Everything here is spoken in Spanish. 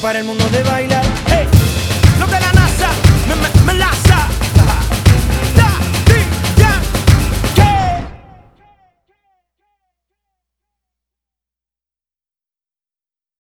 para el mundo de bailar.